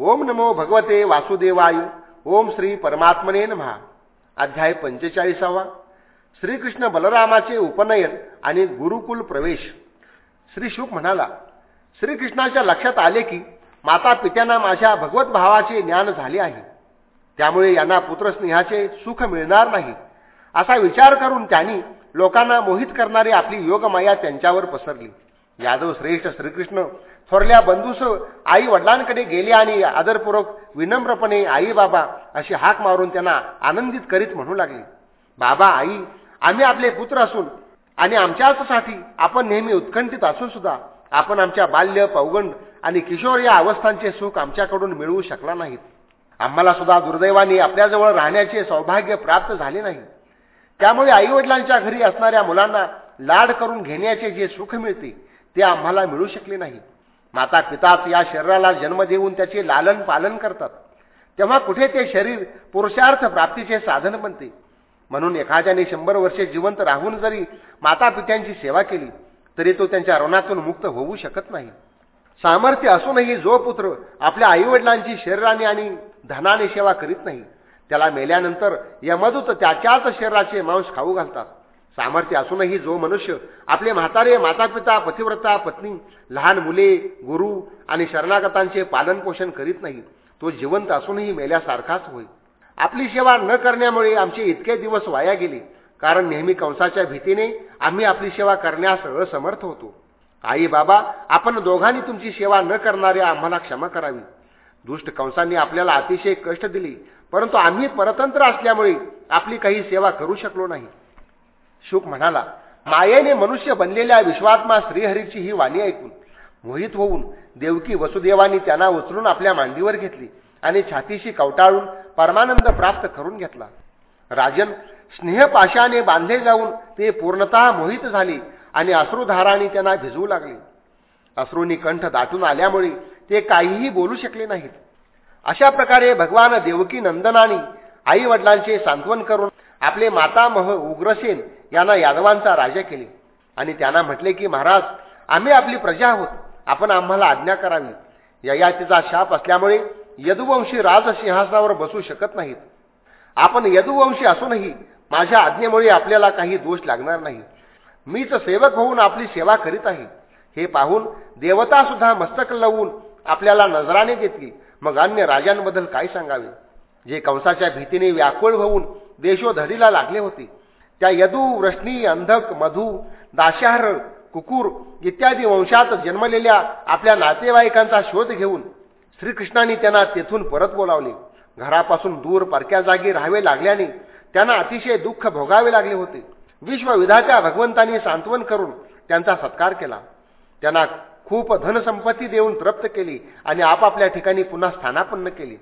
ओम नमो भगवते वासुदेवाय. ओम श्री परमात्मने महा अध्याय पंचेचाळीसावा. श्रीकृष्ण बलरामाचे उपनयन आणि गुरुकुल प्रवेश. श्री शुक म्हणाला श्रीकृष्णाच्या लक्षात आले की माता पित्यांना माझ्या भगवत भावाचे ज्ञान झाले आहे. त्यामुळे यांना पुत्रस्नेहाचे सुख मिळणार नाही. असा विचार करून त्यांनी लोकांना मोहित करणारी आपली योगमाया त्यांच्यावर पसरली. यादव श्रेष्ठ श्रीकृष्ण. थोरल्या बंधूस आई वडिलांकडे गेले आणि आदरपूर्वक विनम्रपणे आई बाबा अशी हाक मारून त्यांना आनंदित करीत म्हणू लागले. बाबा आई आम्ही आपले पुत्र असून आणि आमच्यासाठी आपण नेहमी उत्कंठित असून सुद्धा आपण आमच्या बाल्य पौगंड आणि किशोर या अवस्थांचे सुख आमच्याकडून मिळवू शकला नाहीत. आम्हाला सुद्धा दुर्दैवाने आपल्याजवळ राहण्याचे सौभाग्य प्राप्त झाले नाही. त्यामुळे आईवडिलांच्या घरी असणाऱ्या मुलांना लाड करून घेण्याचे जे सुख मिळते ते आम्हाला मिळू शकले नाही. माता पिताच या शरीराला जन्म देऊन त्याचे लालन पालन करतात. तेव्हा कुठे ते शरीर पुरुषार्थ प्राप्तीचे साधन बनते? म्हणून एखाद्याने शंभर वर्षे जिवंत राहून जरी माता पित्यांची सेवा केली तरी तो त्यांच्या ऋणातून मुक्त होऊ शकत नाही. सामर्थ्य असूनही जो पुत्र आपल्या आईवडिलांची शरीराने आणि धनाने सेवा करीत नाही त्याला मेल्यानंतर यमदूत त्याच्याच शरीराचे मांस खाऊ घालतात. सामर्थ्य असूनही जो मनुष्य आपले म्हातारे मातापिता पतिव्रता पत्नी लहान मुले गुरु आणि शरणागतांचे पालन पोषण करीत नाही तो जिवंत असूनही मेल्यासारखाच होईल आपली सेवा न करण्यामुळे आमचे इतके दिवस वाया गेले कारण नेहमी कंसाच्या भीतीने आम्ही आपली सेवा करण्यास असमर्थ होतो. आई बाबा आपण दोघांनी तुमची सेवा न करणाऱ्या आम्हाला क्षमा करावी. दुष्ट कंसांनी आपल्याला अतिशय कष्ट दिली परंतु आम्ही परतंत्र असल्यामुळे आपली काही सेवा करू शकलो नाही. शुक म्हणाला मायेने मनुष्य बनलेल्या विश्वात्मा श्रीहरीची ही वाणी ऐकून मोहित होऊन देवकी वसुदेवानी त्यांना उचलून आपल्या मांडीवर घेतली आणि छातीशी कवटाळून परमानंद प्राप्त करून घेतला. राजन स्नेहपाशाने बांधले जाऊन ते पूर्णतः मोहित झाले आणि अश्रुधाराने त्यांना भिजवू लागले. अश्रूंनी कंठ दाटून आल्यामुळे ते काहीही बोलू शकले नाहीत. अशा प्रकारे भगवान देवकी नंदनानी आई वडिलांचे सांत्वन करून आपले मातामह उग्रसेन यांना यादवांचा राजा केले. आणि त्यांना म्हटले की महाराज आम्ही आपली प्रजा आहोत. आपण आम्हाला आज्ञा करावी. ययातीचा शाप असल्यामुळे यदुवंशी राजसिंहासनावर बसू शकत नाहीत. आपण यदुवंशी असूनही माझ्या आज्ञेमुळे आपल्याला काही दोष लागणार नाही. मीच सेवक होऊन आपली सेवा करीत आहे. हे पाहून देवता सुद्धा मस्तक लवून आपल्याला नजराने देतील मग अन्य राजांबद्दल काय सांगावे? जे कंसाच्या भीतीने व्याकुळ होऊन देशोधडीला लागले होते. त्या यदू वृष्णी अंधक मधू दाशार कुकुर इत्यादी वंशात जन्मलेल्या आपल्या नातेवाईकांचा शोध घेऊन श्रीकृष्णाने त्यांना तेथून परत बोलावले. घरापासून दूर परक्या जागी राहावे लागल्याने त्यांना अतिशय दुःख भोगावे लागले होते. विश्वविधाच्या भगवंतांनी सांत्वन करून त्यांचा सत्कार केला. त्यांना खूप धनसंपत्ती देऊन तृप्त केली आणि आपापल्या ठिकाणी पुन्हा स्थानापन्न केली.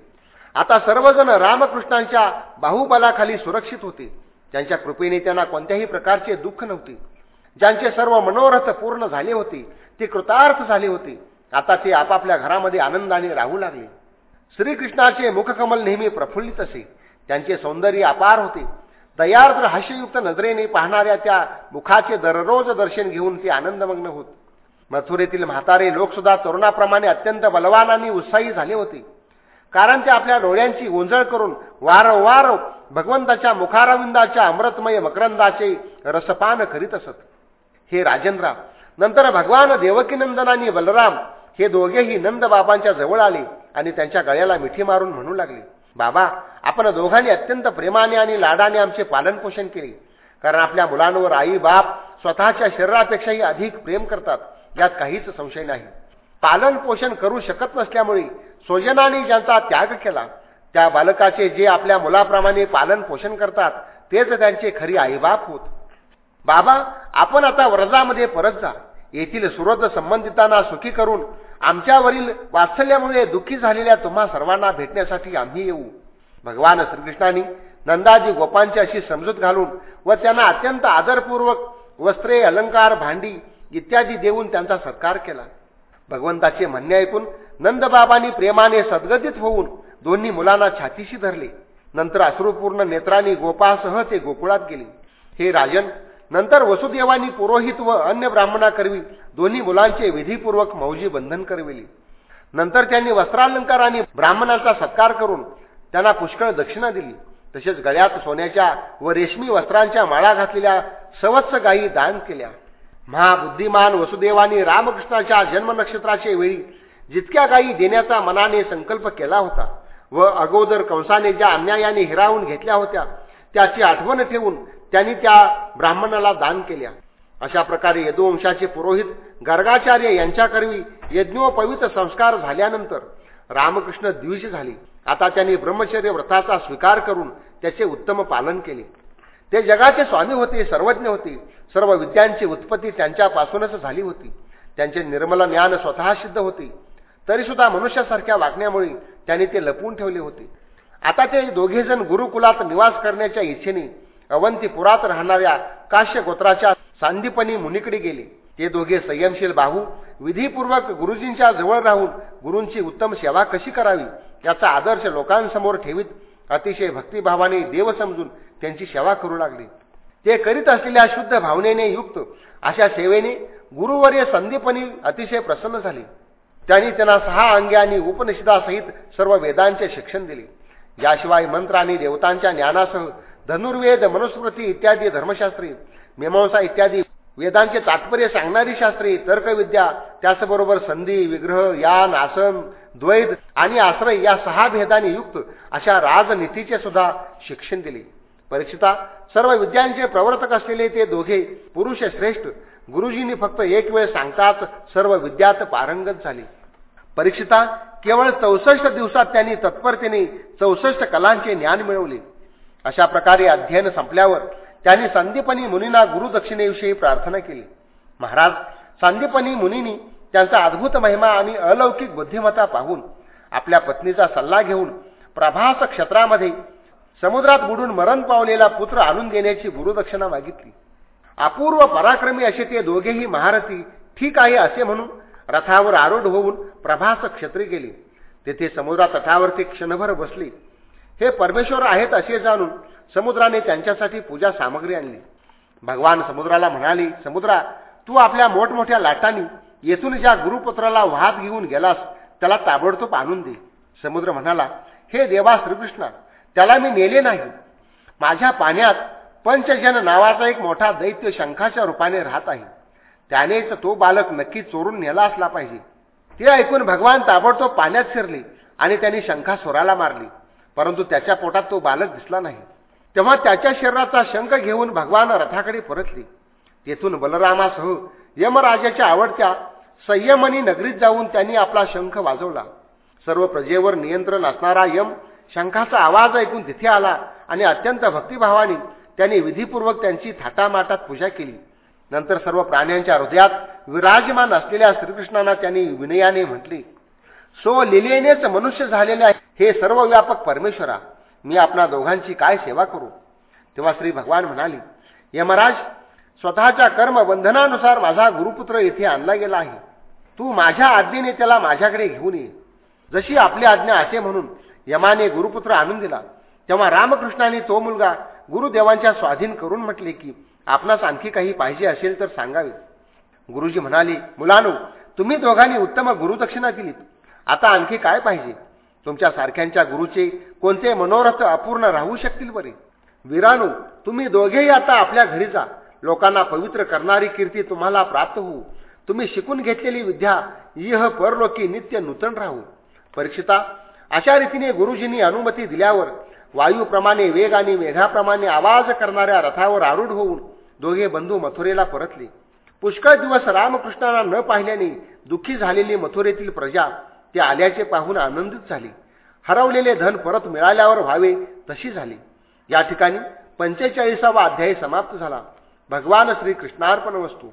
आता सर्वजण रामकृष्णांच्या बाहुबलाखाली सुरक्षित होते. ज्यांच्या कृपेने त्यांना कोणत्याही प्रकारचे दुःख नव्हते. ज्यांचे सर्व मनोरथ पूर्ण झाले होते ते कृतार्थ झाले होते. आता ते आपापल्या घरामध्ये आनंदाने राहू लागले. श्रीकृष्णाचे मुखकमल नेहमी प्रफुल्लित असे. त्यांचे सौंदर्य अपार होते. दयार्द्र हास्ययुक्त नजरेने पाहणाऱ्या त्या मुखाचे दररोज दर्शन घेऊन ते आनंदमग्न होत. मथुरेतील म्हातारे लोकसुद्धा तरुणाप्रमाणे अत्यंत बलवान आणि उत्साही झाले होते. कारण ते आपल्या डोळ्यांची गोंजळ करून वारंवार भगवंताच्या मुखारविंदाच्या अमृतमय मकरंदाचे रसपान करीत असत. हे राजेंद्रा नंतर भगवान देवकीनंदन आणि बलराम हे दोघेही नंदबाबांच्या जवळ आले आणि त्यांच्या गळ्याला मिठी मारून म्हणू लागले बाबा आपण दोघांनी अत्यंत प्रेमाने आणि लाडाने आमचे पालनपोषण केले. कारण आपल्या मुलांवर आई बाप स्वतःच्या शरीरापेक्षाही अधिक प्रेम करतात यात काहीच संशय नाही. पालन पोषण करू शकत नसल्यामुळे स्वजनाने ज्यांचा त्याग केला त्या बालकाचे जे आपल्या मुलाप्रमाणे पालन पोषण करतात तेच त्यांचे खरी आईबाप होत. बाबा आपण आता व्रजामध्ये परत जा. येथील सुरज संबंधितांना सुखी करून आमच्यावरील वात्सल्यामुळे दुःखी झालेल्या तुम्हा सर्वांना भेटण्यासाठी आम्ही येऊ. भगवान श्रीकृष्णाने नंदाजी गोपांची अशी समजूत घालून व त्यांना अत्यंत आदरपूर्वक वस्त्रे अलंकार भांडी इत्यादी देऊन त्यांचा सत्कार केला. भगवंताचे म्हणणे ऐकून नंदबाबांनी प्रेमाने सद्गतीत होऊन दोन्ही मुलांना छातीशी धरले. नंतर अश्रुपूर्ण नेत्रांनी गोपासह ते गोकुळात गेले. हे राजन नंतर वसुदेवानी पुरोहित व अन्य ब्राह्मणाकरवी दोन्ही मुलांचे विधीपूर्वक मौजी बंधन करविले. नंतर त्यांनी वस्त्रालंकार आणि ब्राह्मणाचा सत्कार करून त्यांना पुष्कळ दक्षिणा दिली. तसेच गळ्यात सोन्याच्या व रेशमी वस्त्रांच्या माळा घातलेल्या सवत्स गायी दान केल्या. महाबुद्धिमान वसुदेवाने रामकृष्णाच्या जन्म नक्षत्राचे वेळी जितक्या गायी देण्याचा मनाने संकल्प केला होता व अगोदर कंसाने ज्या अन्यायाने हिरावून घेतल्या होत्या त्याची आठवण ठेवून त्यांनी त्या ब्राह्मणाला दान केल्या. अशा प्रकारे यदुवंशाचे पुरोहित गर्गाचार्य यांच्याकरवी यज्ञोपवित संस्कार झाल्यानंतर रामकृष्ण द्विष झाले. आता त्यांनी ब्रह्मचर्य व्रताचा स्वीकार करून त्याचे उत्तम पालन केले. ते जगाचे स्वामी होते सर्वज्ञ होते. सर्व विद्यांची उत्पत्ती त्यांच्यापासूनच झाली होती. त्यांचे निर्मल ज्ञान स्वतः सिद्ध होते. तरीसुद्धा मनुष्यासारख्या वागण्यामुळे त्यांनी ते लपवून ठेवले होते. आता ते दोघेजण गुरुकुलात निवास करण्याच्या इच्छेने अवंतीपुरात राहणाऱ्या काश्य गोत्राच्या सांदीपणी मुनीकडे गेले. ते दोघे संयमशील बाहू विधीपूर्वक गुरुजींच्या जवळ राहून गुरूंची उत्तम सेवा कशी करावी याचा आदर्श लोकांसमोर ठेवीत अतिशय भक्तिभावाने देव समजून त्यांची सेवा करू लागले. ते करीत असलेल्या शुद्ध भावनेने युक्त अशा सेवेने गुरुवर्य संदीपनी अतिशय प्रसन्न झाले. त्यांनी त्यांना सहा अंगे आणि उपनिषदासहित सर्व वेदांचे शिक्षण दिले. याशिवाय मंत्र आणि देवतांच्या ज्ञानासह धनुर्वेद मनुस्मृती इत्यादी धर्मशास्त्री मीमांसा इत्यादी वेदांचे तात्पर्य सांगणारी शास्त्री तर्कविद्या त्याचबरोबर संधी विग्रह यान आसन द्वैत आणि आश्रय या सहा भेदाने युक्त अशा राजनीतीचे सुद्धा शिक्षण दिले. परीक्षिता सर्व विद्यांचे प्रवर्तक असलेले ते दोघे पुरुष श्रेष्ठ. गुरुजींनी फक्त एक वेळ सांगताच सर्व विद्यात पारंगत झाले. परीक्षिता केवळ चौसष्ट दिवसात त्यांनी तत्परतेने चौसष्ट कलांचे ज्ञान मिळवले. अशा प्रकारे अध्ययन संपल्यावर त्यांनी संदीपनी मुनींना गुरुदक्षिणेविषयी प्रार्थना केली. महाराज संदीपनी मुनींनी त्यांचा अद्भुत महिमा आणि अलौकिक बुद्धिमत्ता पाहून आपल्या पत्नीचा सल्ला घेऊन प्रभास क्षेत्रामध्ये समुद्रात बुडून मरण पावलेला पुत्र आणून देण्याची गुरुदक्षिणा मागितली. अपूर्व पराक्रमी असे ते दोघेही महारथी ठीक आहे असे म्हणून रथावर आरूढ होऊन प्रभास क्षेत्री गेले. तेथे समुद्रा तटावरती क्षणभर बसले. हे परमेश्वर आहेत असे जाणून समुद्राने त्यांच्यासाठी पूजा सामग्री आणली. भगवान समुद्राला म्हणाले समुद्रा तू आपल्या मोठमोठ्या लाटांनी येथून ज्या गुरुपुत्राला वाहत घेऊन गेलास त्याला ताबडतोब आणून दे. समुद्र म्हणाला हे देवा श्रीकृष्णा त्याला मी नेले नाही. माझ्या पाण्यात पंचजन नावाचा एक मोठा दैत्य शंखाच्या रूपाने राहत आहे. त्यानेच तो बालक नक्की चोरून नेला असला पाहिजे. ते ऐकून भगवान ताबडतोब पाण्यात शिरले आणि त्यांनी शंखा स्वराला मारली. परंतु त्याच्या पोटात तो बालक दिसला नाही. तेव्हा त्याच्या शरीराचा शंख घेऊन भगवान रथाकडे परतले. तेथून बलरामासह यमराजाच्या आवडत्या संयमनी नगरीत जाऊन त्यांनी आपला शंख वाजवला. सर्व प्रजेवर नियंत्रण असणारा यम शंखाचा आवाज ऐकून तिथे आला आणि अत्यंत भक्तिभावाने त्यांनी विधीपूर्वक त्यांची थाटामाटात पूजा केली. नंतर सर्व प्राण्यांच्या हृदयात विराजमान असलेल्या श्रीकृष्णांना त्यांनी विनयाने म्हटले सो लिलेनेच मनुष्य झालेल्या हे सर्व व्यापक परमेश्वरा मी आपणा दोघांची काय सेवा करू? तेव्हा श्री भगवान म्हणाले यमराज स्वतःच्या कर्मबंधनानुसार माझा गुरुपुत्र येथे आणला गेला आहे. तू माझ्या आज्ञेने त्याला माझ्याकडे घेऊन ये. जशी आपली आज्ञा असे म्हणून यमाने गुरुपुत्र आणून दिला तेव्हा रामकृष्णाने तो मुलगा गुरुदेवांच्या स्वाधीन करून म्हटले की आपणास आणखी काही पाहिजे असेल तर सांगावे. गुरुजी म्हणाले मुलानो तुम्ही दोघांनी उत्तम गुरुदक्षिणा दिलीत. आता आणखी काय पाहिजे? तुमच्या सारख्यांच्या गुरुचे कोणते मनोरथ अपूर्ण राहू शकतील बरे? वीराणू तुम्ही दोघेही आता आपल्या घरी जा. लोकांना पवित्र करणारी कीर्ती तुम्हाला प्राप्त होऊ. तुम्ही शिकून घेतलेली विद्या इह परलोकी नित्य नूतन राहू. परीक्षिता अशा रीतीने गुरुजींनी अनुमती दिल्यावर वायूप्रमाणे वेग आणि मेघाप्रमाणे आवाज करणाऱ्या रथावर आरूढ होऊन दोघे बंधू मथुरेला परतले. पुष्कळ दिवस रामकृष्णाला न पाहिल्याने दुःखी झालेली मथुरेतील प्रजा ते आल्याचे पाहून आनंदित झाली. हरवलेले धन परत मिळाल्यावर व्हावे तशी झाली. या ठिकाणी पंचेचाळीसावा अध्यायी समाप्त झाला. भगवान श्री कृष्णार्पण वस्तू.